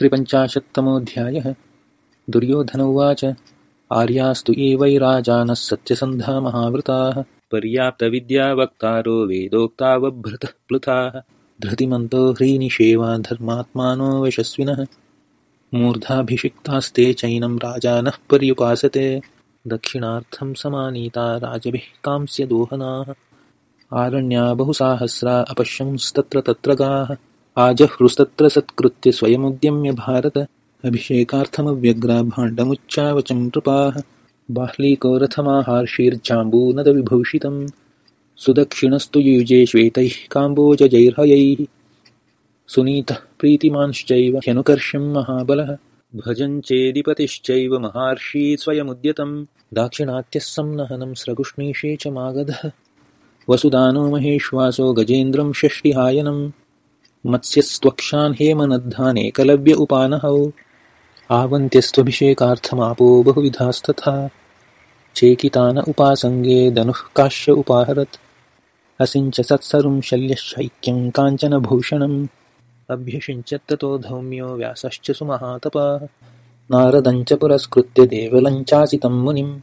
त्रिपञ्चाशत्तमोऽध्यायः। दुर्योधन उवाच, आर्यास्तु एवैराजानः सत्यसन्धा महावृताः। पर्याप्तविद्यावक्तारो वेदोक्तावभृतः प्लुताः। धृतिमन्तो ह्रीनिषेवा धर्मात्मानो यशस्विनः। मूर्धाभिषिक्तास्ते चैनं राजानः पर्युपासते। दक्षिणार्थं समानीता राजभिः कांस्यदोहनाः। आरण्या बहुसाहस्रा अपश्यंस्तत्र तत्र गाः। आजह्रुस्तत्र सत्कृत्य स्वयमुद्यम्य भारत। अभिषेकार्थमव्यग्रा भाण्डमुच्चावचं नृपाः। बाह्लीको रथमाहार्षीर्जाम्बूनदविभूषितं सुदक्षिणस्तु युजे श्वेतैः काम्बोजैर्हयैः सुनीतः प्रीतिमांश्चैव ह्यनुकर्षं महाबलः। भजञ्चेदिपतिश्चैव महार्षी स्वयमुद्यतं दाक्षिणात्यः संनहनं स्रगुष्णीषे च मागधः। वसुदानो महेश्वासो गजेन्द्रं षष्टिहायनम् मत्स्यस्त्वक्षान् हेमनद्धानेकलव्य उपानहौ। आवन्त्यस्त्वभिषेकार्थमापो बहुविधास्तथा। चेकितान उपासङ्गे दनुः काश्य उपाहरत्। असिञ्च सत्सरुं शल्यशैक्यं काञ्चनभूषणम् अभ्यषिञ्चत्ततो धौम्यो व्यासश्च सुमहातपाः। नारदञ्च पुरस्कृत्य देवलञ्चासितं मुनिम्